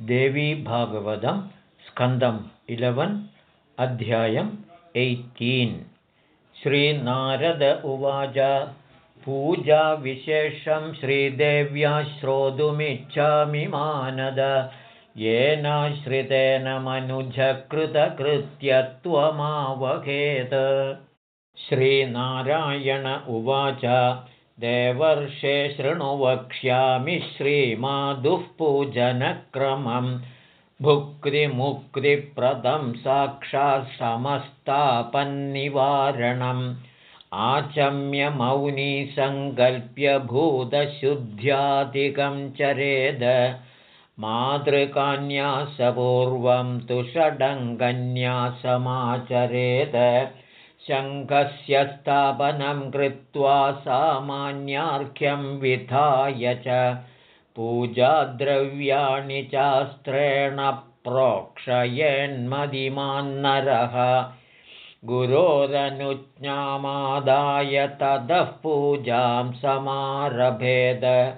देवीभागवतं स्कन्दम् eleven अध्यायम् eighteen. श्रीनारद उवाच पूजाविशेषं श्रीदेव्या श्रोतुमिच्छामि मानद येनाश्रितेन मनुजकृतकृत्यत्वमावहेत्। श्रीनारायण उवाच देवर्षे शृणु वक्ष्यामि श्रीमाधुः पूजनक्रमं भुक्तिमुक्तिप्रदं साक्षात् समस्तापन्निवारणम्। आचम्यमौनी सङ्कल्प्य भूतशुद्ध्यादिकं चरेद। मातृकान्यासपूर्वं तु षडङ्गन्यासमाचरेद शङ्खस्य स्थापनं कृत्वा सामान्यार्घ्यं विधाय च पूजाद्रव्याणि चास्त्रेण प्रोक्षयन्मदिमान्नरः। गुरोरनुज्ञामादाय ततः पूजां समारभेद।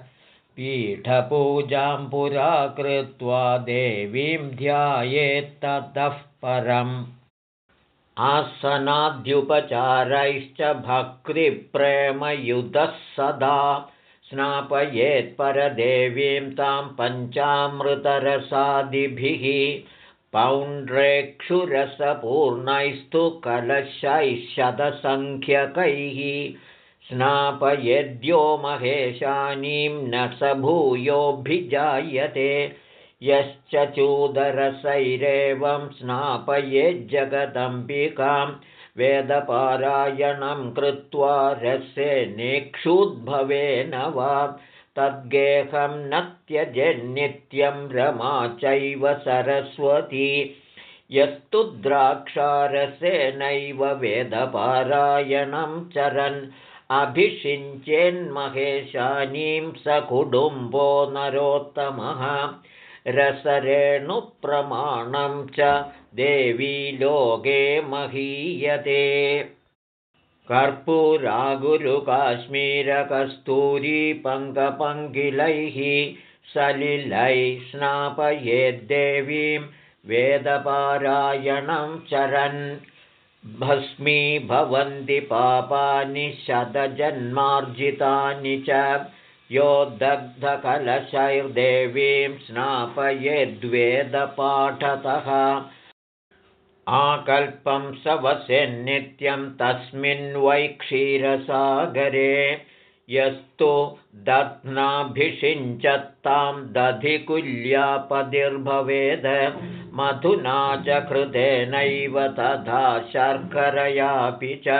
पीठपूजां पुरा कृत्वा देवीं ध्यायेत्ततः परम् आसनाद्युपचारैश्च भक्तिप्रेमयुतः सदा स्नापयेत्परदेवीं तां पञ्चामृतरसादिभिः पौण्ड्रेक्षुरसपूर्णैस्तु कलशैः शतसङ्ख्यकैः स्नापयेद्यो महेशानीं न स भूयोऽभिजायते यश्च चूदरसैरेवं स्नापयेज्जगदम्बिकां वेदपारायणं कृत्वा रसेनेक्षुद्भवेन वा तद्गेहं न त्यजेन्नित्यं रमा चैव सरस्वती। यस्तु द्राक्षारसेनैव वेदपारायणं चरन् अभिषिञ्चेन्महेशानीं स कुडुम्बो नरोत्तमः रसरेणुप्रमाणं च देवी लोके महीयते। कर्पूरागुरुकाश्मीरकस्तूरीपङ्कपङ्किलैः सलिलैः स्नापयेद्देवीं वेदपारायणं चरन्। भस्मी भवन्ति पापानि शतजन्मार्जितानि च यो दग्धकलशैर्देवीं स्नापयेद्वेदपाठतः। आकल्पं स वसेन्नित्यं तस्मिन् वै क्षीरसागरे यस्तु दध्नाभिषिञ्चत्तां दधिकुल्यापदिर्भवेद मधुना च कृतेनैव तथा शर्करयापि च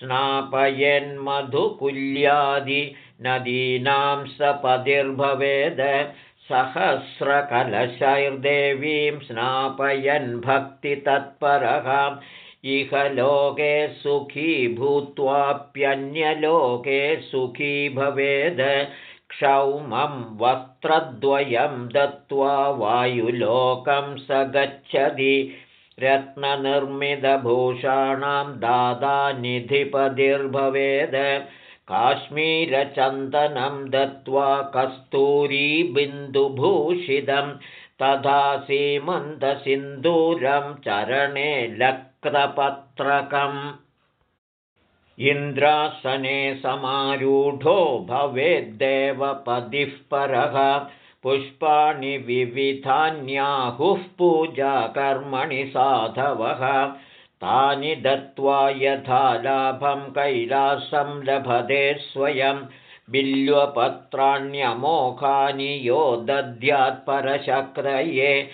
स्नापयन्मधुकुल्यादि नदीनां सपदिर्भवेद सहस्रकलशैर्देवीं स्नापयन् भक्तितत्परः। इह लोके सुखी भूत्वाप्यन्यलोके सुखी भवेद। क्षौमं वस्त्रद्वयं दत्त्वा वायुलोकं स गच्छति रत्ननिर्मितभूषाणां दादानिधिपदिर्भवेद काश्मीरचन्दनं दत्त्वा कस्तूरीबिन्दुभूषितं तथा सीमन्तसिन्दूरं चरणे लक्रपत्रकम् इन्द्रासने समारूढो भवेद्देवपदिः परः पुष्पाणि विविधान्याहुः पूजाकर्मणि साधवः। तानि दत्त्वा यथा लाभं कैलासं लभते स्वयं। बिल्वपत्राण्यमोखानि यो दद्यात्परशक्रये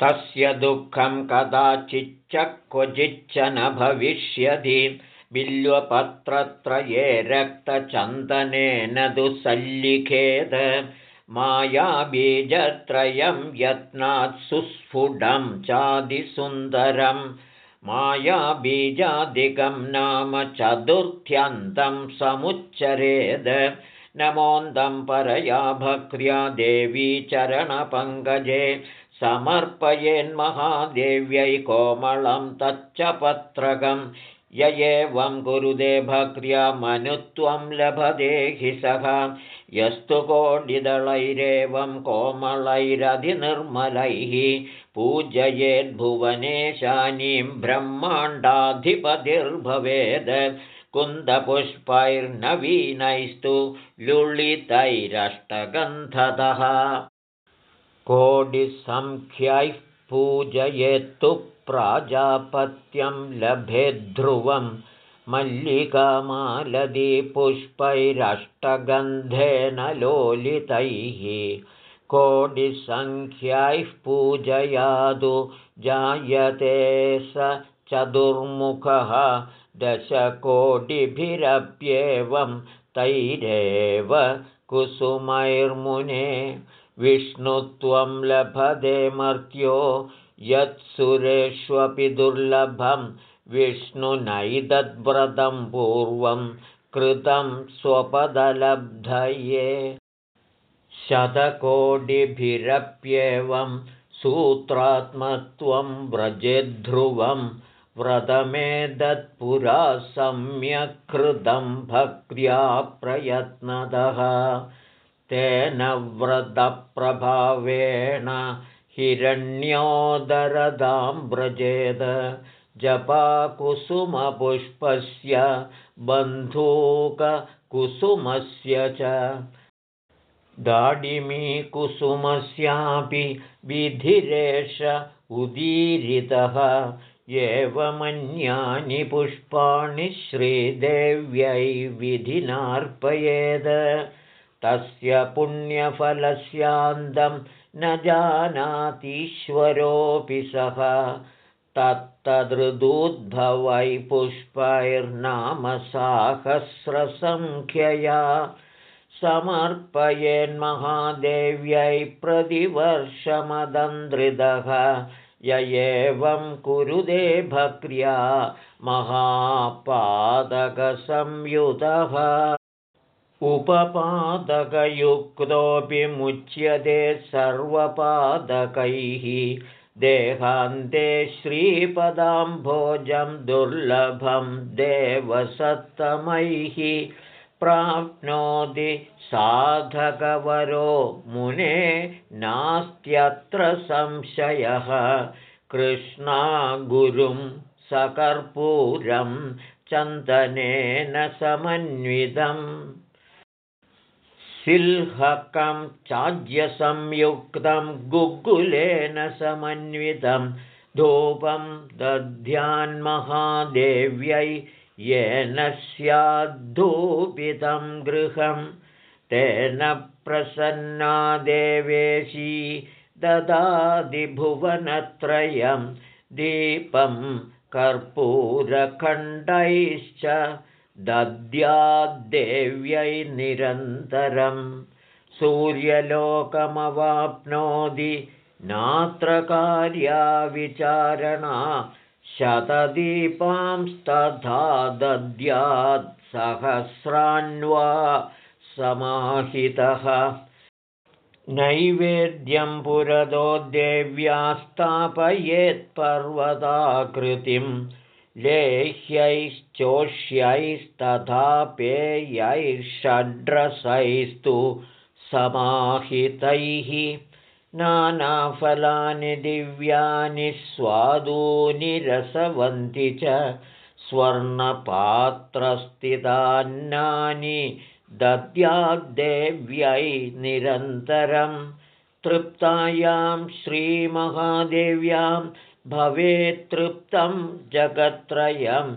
तस्य दुःखं कदाचिच्च क्वचिच्च न भविष्यति। बिल्वपत्रत्रये रक्तचन्दनेन दुःसल्लिखेद मायाबीजत्रयं यत्नात् सुस्फुटं चादिसुन्दरम् मायाबीजादिकं नाम चतुर्थ्यन्तं समुच्चरेद। नमोन्दं परया भक्र्या देवी चरणपङ्कजे। समर्पयेन्महादेव्यै कोमलं तच्च पत्रकं य एवं कुरुदे भक्र्या मनुत्वं लभते हि सः। यस्तु कोडिदलैरेवं कोमलैरधिनिर्मलैः पूजयेद्भुवनेशानीं ब्रह्माण्डाधिपतिर्भवेद्। कुन्दपुष्पैर्नवीनैस्तु लुळितैरष्टगन्धतः। कोडिसङ्ख्यैः पूजयेत्तु प्राजापत्यं लभेद्ध्रुवं मल्लिकामालदीपुष्पैरष्टगन्धेन लोलितैः कोडिसङ्ख्यैः पूजयादु जायते स चतुर्मुखः दशकोटिभिरप्येवं तैरेव कुसुमैर्मुने विष्णुत्वं लभते मर्त्यो यत्सुरेष्वपि दुर्लभं विष्णुनैदद्व्रतं पूर्वं कृतं स्वपदलब्धये। शतकोटिभिरप्येवं सूत्रात्मत्वं व्रजेद्ध्रुवं व्रतमेदत्पुरा सम्यक् कृतं भक्त्या प्रयत्नतः तेन व्रतप्रभावेण हिरण्योदरदां व्रजेद जपाकुसुमपुष्पस्य बन्धूककुसुमस्य च। दाडिमीकुसुमस्यापि विधिरेष उदीरितः एवमन्यानि पुष्पाणि श्रीदेव्यै विधिनार्पयेद। तस्य पुण्यफलस्यान्दं न जानातीश्वरोऽपि सः तत्तदृदूद्भवै पुष्पैर्नाम साहस्रसङ्ख्यया समर्पयेन्महादेव्यै प्रतिवर्षमदन्द्रिदः य एवं कुरुदे भक्र्या महापादकसंयुतः उपपादकयुक्तोऽपि मुच्यते सर्वपादकैः देहान्ते श्रीपदाम्भोजं दुर्लभं देवसत्तमैः प्राप्नोति साधकवरो मुने नास्त्यत्र संशयः। कृष्णागुरुं सकर्पूरं चन्दनेन समन्वितम् सिल्हकं चाज्यसंयुक्तं गुग्गुलेन समन्वितं धूपं दध्यान्महादेव्यै येन स्याद्धूपितं गृहं तेन प्रसन्ना देवेशी ददादिभुवनत्रयं दीपं कर्पूरखण्डैश्च दद्याद्देव्यै निरन्तरं सूर्यलोकमवाप्नोति नात्र कार्याविचारणा शतदीपांस्तथा दद्यात् सहस्रान्वा समाहितः। नैवेद्यं पुरदो देव्या स्थापयेत्पर्वताकृतिम् लेह्यैश्चोष्यैस्तथा पेयैषड्रसैस्तु समाहितैः नानाफलानि दिव्यानि स्वादूनि रसवन्ति च स्वर्णपात्रस्थितान्नानि दद्याद्देव्यै निरन्तरं तृप्तायां श्रीमहादेव्यां भवेत्तृप्तं जगत्त्रयं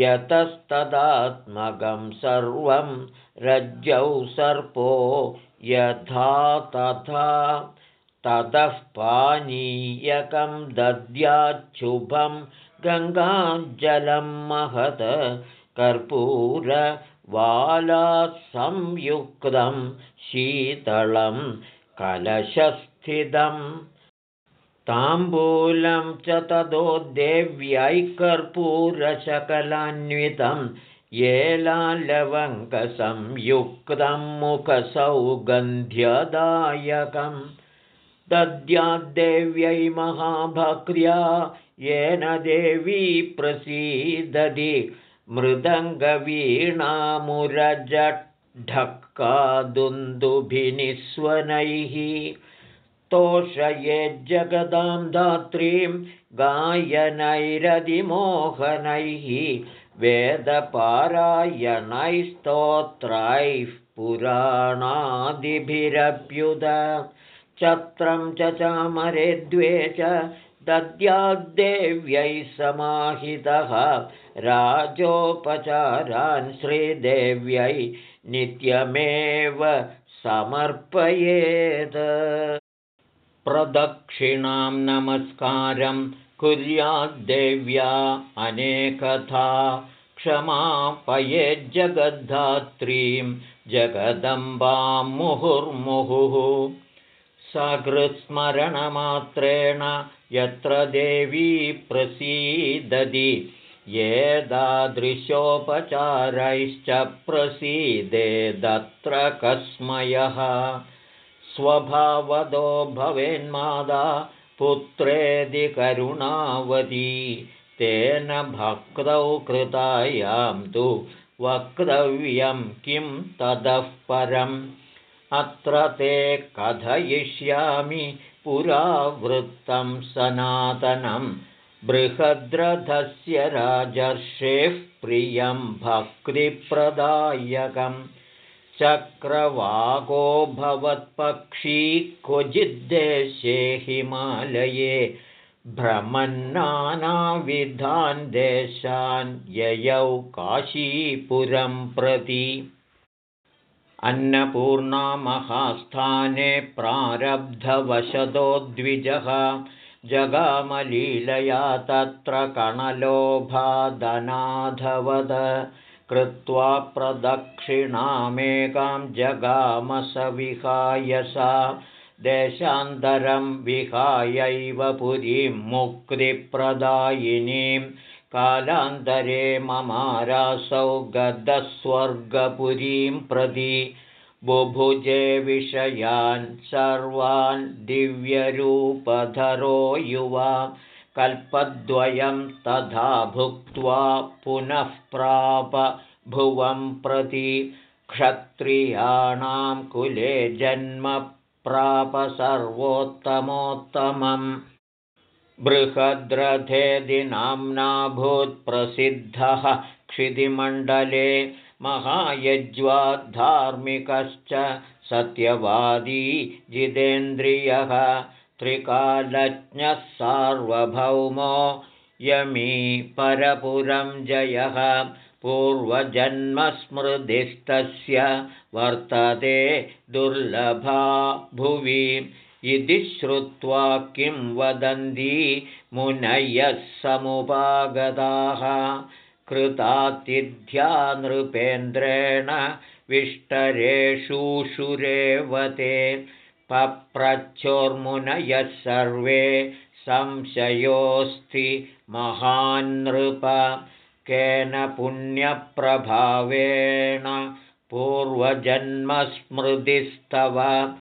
यतस्तदात्मकं सर्वं रज्जौ सर्पो यथा तथा ततः पानीयकं दद्याच्छुभं गङ्गाजलं महत् कर्पूरवालात्संयुक्तं शीतलं कलशस्थितम् ताम्बूलं च ततो देव्यैकर्पूरशकलान्वितं येलालवङ्कसंयुक्तं मुखसौगन्ध्यदायकं दद्याद्देव्यै महाभक्र्या येन देवी प्रसीदति मृदङ्गवीणामुरजढक्कादुन्दुभिनिस्वनैः तोषयेज्जगदां धात्रीं गायनैरधिमोहनैः वेदपारायणैस्तोत्रैः पुराणादिभिरप्युद चत्रं च चामरे द्वे च दद्याद्देव्यै समाहितः। राजोपचारान् श्रीदेव्यै नित्यमेव समर्पयेत् प्रदक्षिणां नमस्कारं कुर्याद्देव्या अनेकथा क्षमापयेज्जगद्धात्रीं जगदम्बां मुहुर्मुहुः सकृत्स्मरणमात्रेण यत्र देवी प्रसीदति एतादृशोपचारैश्च प्रसीदेदत्र कस्मयः स्वभावदो भवेन्मादा पुत्रेदि करुणावती। तेन भक्तौ कृतायां तु वक्तव्यं किं ततः परम्। अत्र ते कथयिष्यामि पुरावृत्तं सनातनं। बृहद्रथस्य राजर्षेः प्रियं भक्तिप्रदायकम् चक्रवाको भवत्पक्षी क्वचिद्देशे हिमालये भ्रमन्नानाविधान् देशान् ययौ काशीपुरं प्रति। अन्नपूर्णामहास्थाने प्रारब्धवशदो द्विजः जगामलीलया तत्र कणलोभादनाधवद कृत्वा प्रदक्षिणामेकां जगामसविहाय सा। देशान्तरं विहायैव पुरीं मुक्तिप्रदायिनीं। कालान्तरे ममारासौ गदस्वर्गपुरीं प्रति बुभुजे विषयान् सर्वान् दिव्यरूपधरो युवा कल्पद्वयं तथा भुक्त्वा पुनः प्राप भुवं प्रति क्षत्रियाणां कुले जन्म प्राप सर्वोत्तमोत्तमम्। बृहद्रथे दिनाम्नाभूत्प्रसिद्धः क्षितिमण्डले महायज्वाद्धार्मिकश्च सत्यवादी जितेन्द्रियः त्रिकालज्ञः सार्वभौमो यमी परपुरं जयः। पूर्वजन्मस्मृतिस्तस्य वर्तते दुर्लभा भुवि। इति श्रुत्वा किं वदन्ति मुनयः समुपागताः। कृतातिथ्या नृपेन्द्रेण विष्टरेषुषुरेवते पप्रच्छोर्मुनयः सर्वे संशयोऽस्ति महान्नृप केन पुण्यप्रभावेण पूर्वजन्मस्मृतिस्तव।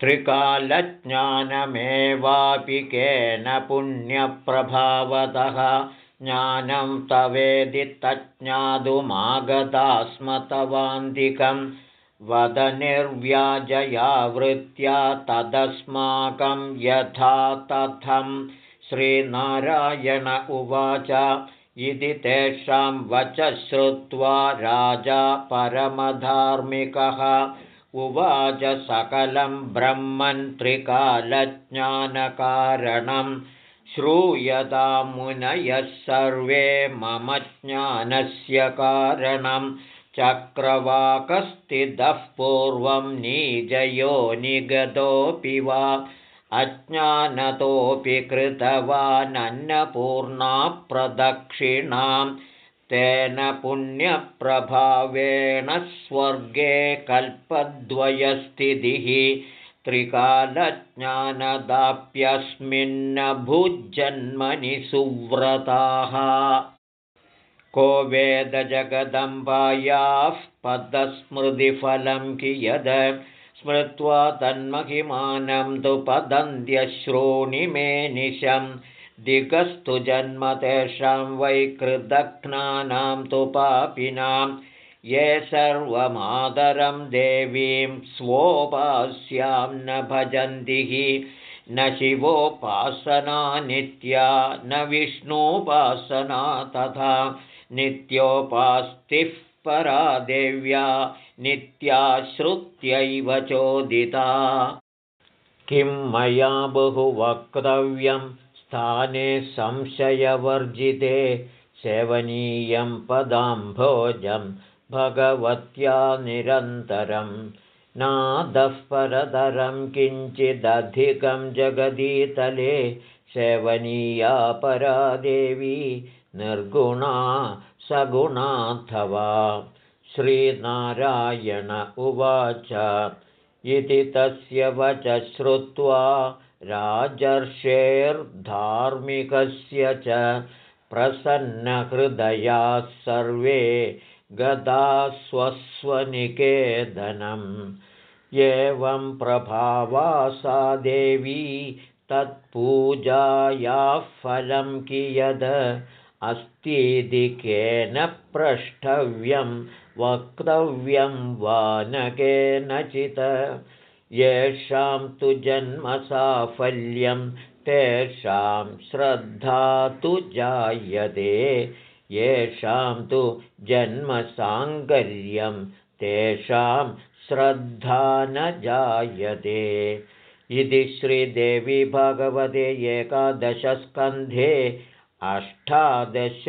त्रिकालज्ञानमेवापि केन पुण्यप्रभावतः। ज्ञानं तवेदि तज्ज्ञातुमागता स्म तवान्तिकं वद निर्व्याजया वृत्त्या तदस्माकं यथा तथं श्रीनारायण उवाच इति तेषां वच श्रुत्वा राजा परमधार्मिकः। उवाच सकलं ब्रह्मन्त्रिकालज्ञानकारणं श्रूयता मुनयः सर्वे मम ज्ञानस्य कारणं चक्रवाकस्थितः पूर्वं नीजयो निगतोऽपि वा अज्ञानतोऽपि कृतवानन्नपूर्णाप्रदक्षिणां तेन पुण्यप्रभावेण स्वर्गे कल्पद्वयस्थितिः त्रिकालज्ञानदाप्यस्मिन्न भुजन्मनि सुव्रताः को वेदजगदम्बायाः पदस्मृतिफलं कियद्? स्मृत्वा तन्महिमानं तु पदन्त्यश्रूणि मे निशं दिगस्तु जन्म तेषां वैकृदघ्नानां तु पापिनां ये सर्वमादरं देवीं स्वोपास्यां न भजन्ति हि। न शिवोपासना नित्या न विष्णोपासना तथा नित्योपास्तिः परा देव्या नित्याश्रुत्यैव चोदिता। किं मया बहुवक्तव्यं स्थाने संशयवर्जिते सेवनीयं पदाम्भोजं भगवत्या निरन्तरं। नादः परतरं किञ्चिदधिकं जगदीतले सेवनीया परा देवी निर्गुणा सगुणाथवा। श्रीनारायण उवाच इति तस्य वच श्रुत्वा राजर्षेर्धार्मिकस्य च प्रसन्नहृदयाः सर्वे गदा स्वस्वनिकेतनम् एवं प्रभावा सा देवी तत्पूजायाः फलं कियद् अस्तीति केन प्रष्टव्यं वक्तव्यं वा न केनचित्। येषां तु जन्मसाफल्यं तेषां श्रद्धा तु जायते। येषां तु जन्मसाङ्गर्यं तेषां श्रद्धा न जायते। इति श्रीदेवी भगवते एकादशस्कन्धे अष्टादशोऽध्यायः